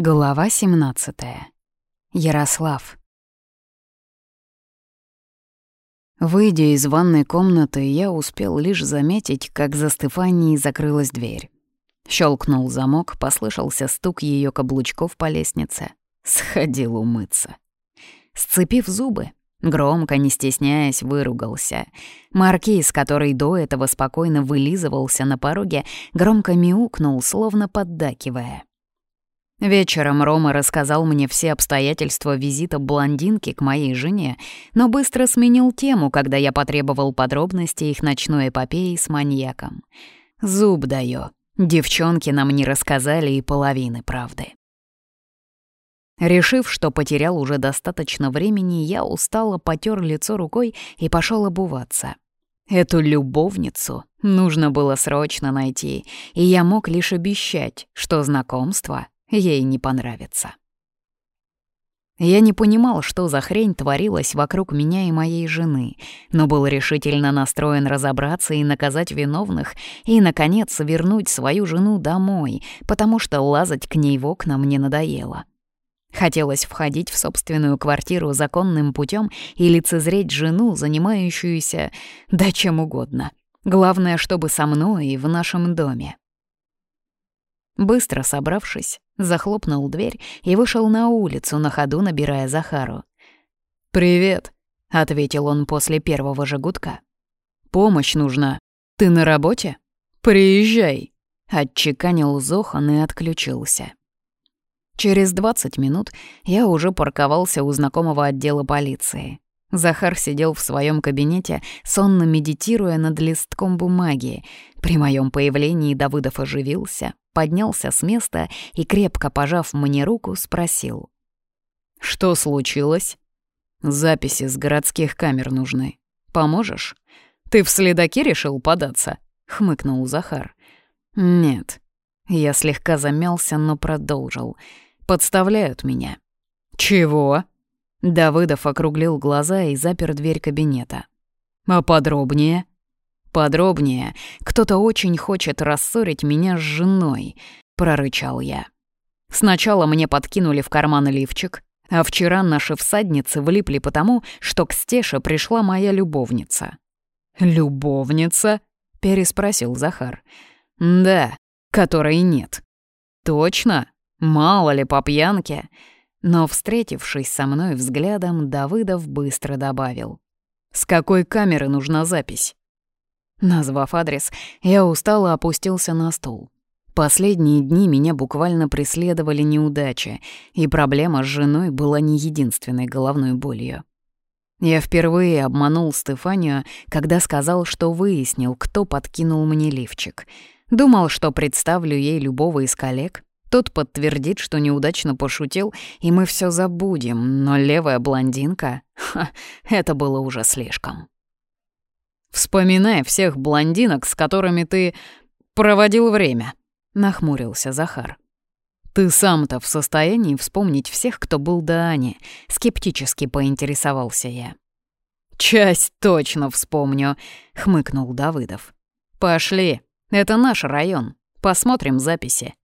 Глава 17. Ярослав. Выйдя из ванной комнаты, я успел лишь заметить, как за Стефанией закрылась дверь. Щелкнул замок, послышался стук ее каблучков по лестнице. Сходил умыться. Сцепив зубы, громко, не стесняясь, выругался. Маркиз, который до этого спокойно вылизывался на пороге, громко мяукнул, словно поддакивая. Вечером Рома рассказал мне все обстоятельства визита блондинки к моей жене, но быстро сменил тему, когда я потребовал подробностей их ночной эпопеи с маньяком. Зуб даё. Девчонки нам не рассказали и половины правды. Решив, что потерял уже достаточно времени, я устало потер лицо рукой и пошел обуваться. Эту любовницу нужно было срочно найти, и я мог лишь обещать, что знакомство ей не понравится. Я не понимал, что за хрень творилась вокруг меня и моей жены, но был решительно настроен разобраться и наказать виновных, и, наконец, вернуть свою жену домой, потому что лазать к ней в окна мне надоело. Хотелось входить в собственную квартиру законным путем и лицезреть жену, занимающуюся да чем угодно. Главное, чтобы со мной и в нашем доме. Быстро собравшись, захлопнул дверь и вышел на улицу, на ходу набирая Захару. «Привет», — ответил он после первого же. «Помощь нужна. Ты на работе? Приезжай», — отчеканил Зохан и отключился. Через 20 минут я уже парковался у знакомого отдела полиции. Захар сидел в своем кабинете, сонно медитируя над листком бумаги. При моем появлении Давыдов оживился, поднялся с места и, крепко пожав мне руку, спросил. «Что случилось?» «Записи с городских камер нужны. Поможешь?» «Ты в следаки решил податься?» — хмыкнул Захар. «Нет». Я слегка замялся, но продолжил. «Подставляют меня». «Чего?» Давыдов округлил глаза и запер дверь кабинета. «А подробнее?» «Подробнее. Кто-то очень хочет рассорить меня с женой», — прорычал я. «Сначала мне подкинули в карман лифчик, а вчера наши всадницы влипли потому, что к Стеше пришла моя любовница». «Любовница?» — переспросил Захар. «Да, которой нет». «Точно? Мало ли по пьянке?» Но, встретившись со мной взглядом, Давыдов быстро добавил. «С какой камеры нужна запись?» Назвав адрес, я устало опустился на стул. Последние дни меня буквально преследовали неудачи, и проблема с женой была не единственной головной болью. Я впервые обманул Стефанию, когда сказал, что выяснил, кто подкинул мне лифчик. Думал, что представлю ей любого из коллег, тот подтвердит, что неудачно пошутил, и мы все забудем, но левая блондинка... Ха, это было уже слишком. «Вспоминай всех блондинок, с которыми ты проводил время», — нахмурился Захар. «Ты сам-то в состоянии вспомнить всех, кто был до Ани?» — скептически поинтересовался я. «Часть точно вспомню», — хмыкнул Давыдов. «Пошли, это наш район, посмотрим записи».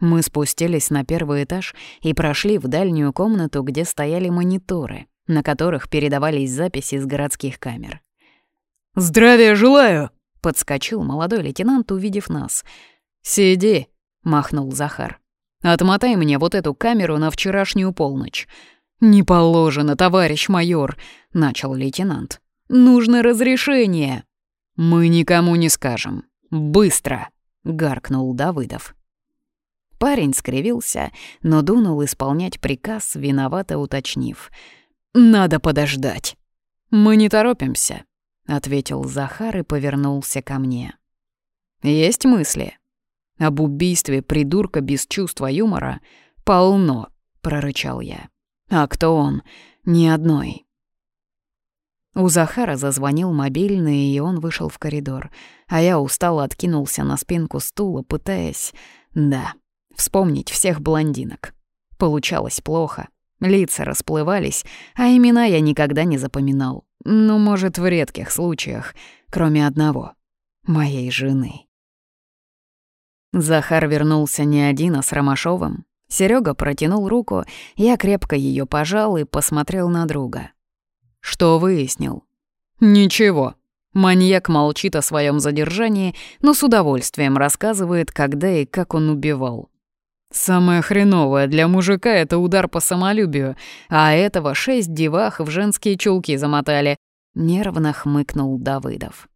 Мы спустились на первый этаж и прошли в дальнюю комнату, где стояли мониторы, на которых передавались записи с городских камер. «Здравия желаю!» — подскочил молодой лейтенант, увидев нас. «Сиди!» — махнул Захар. «Отмотай мне вот эту камеру на вчерашнюю полночь». «Не положено, товарищ майор», — начал лейтенант. «Нужно разрешение». «Мы никому не скажем. Быстро!» — гаркнул Давыдов. Парень скривился, но дунул исполнять приказ, виновато уточнив. «Надо подождать». «Мы не торопимся», — ответил Захар и повернулся ко мне. «Есть мысли?» «Об убийстве придурка без чувства юмора полно», — прорычал я. «А кто он? Ни одной». У Захара зазвонил мобильный, и он вышел в коридор, а я устало откинулся на спинку стула, пытаясь... Да, вспомнить всех блондинок. Получалось плохо. Лица расплывались, а имена я никогда не запоминал. Ну, может, в редких случаях, кроме одного — моей жены. Захар вернулся не один, а с Ромашовым. Серега протянул руку, я крепко ее пожал и посмотрел на друга. Что выяснил? Ничего. Маньяк молчит о своем задержании, но с удовольствием рассказывает, когда и как он убивал. Самое хреновое для мужика — это удар по самолюбию, а этого шесть девах в женские чулки замотали. Нервно хмыкнул Давыдов.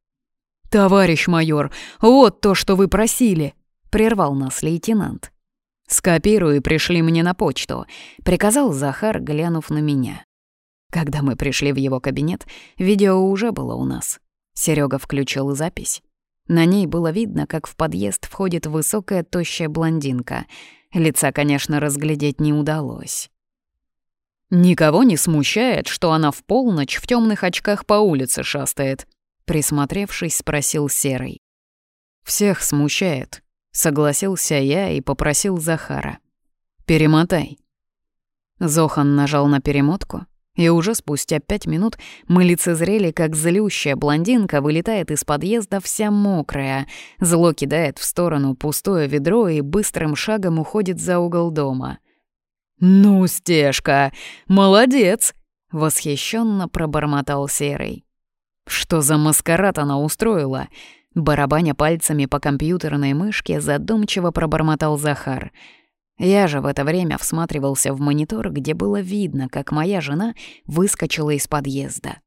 «Товарищ майор, вот то, что вы просили!» — прервал нас лейтенант. «Скопируй пришли мне на почту», — приказал Захар, глянув на меня. Когда мы пришли в его кабинет, видео уже было у нас. Серега включил запись. На ней было видно, как в подъезд входит высокая тощая блондинка. Лица, конечно, разглядеть не удалось. «Никого не смущает, что она в полночь в темных очках по улице шастает?» Присмотревшись, спросил Серый. «Всех смущает», — согласился я и попросил Захара. «Перемотай». Зохан нажал на перемотку, и уже спустя пять минут мы лицезрели, как злющая блондинка вылетает из подъезда вся мокрая, зло кидает в сторону пустое ведро и быстрым шагом уходит за угол дома. «Ну, Стежка, молодец!» — восхищенно пробормотал Серый. «Что за маскарад она устроила?» Барабаня пальцами по компьютерной мышке задумчиво пробормотал Захар — я же в это время всматривался в монитор, где было видно, как моя жена выскочила из подъезда.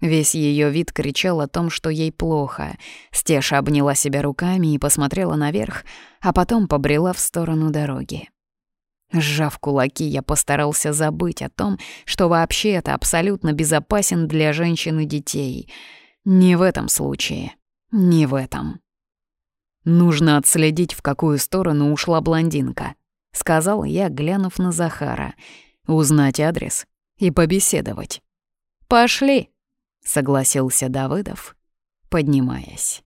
Весь ее вид кричал о том, что ей плохо. Стеша обняла себя руками и посмотрела наверх, а потом побрела в сторону дороги. Сжав кулаки, я постарался забыть о том, что вообще это абсолютно безопасен для женщин и детей. Не в этом случае. Не в этом. Нужно отследить, в какую сторону ушла блондинка. — сказал я, глянув на Захара. «Узнать адрес и побеседовать». «Пошли», — согласился Давыдов, поднимаясь.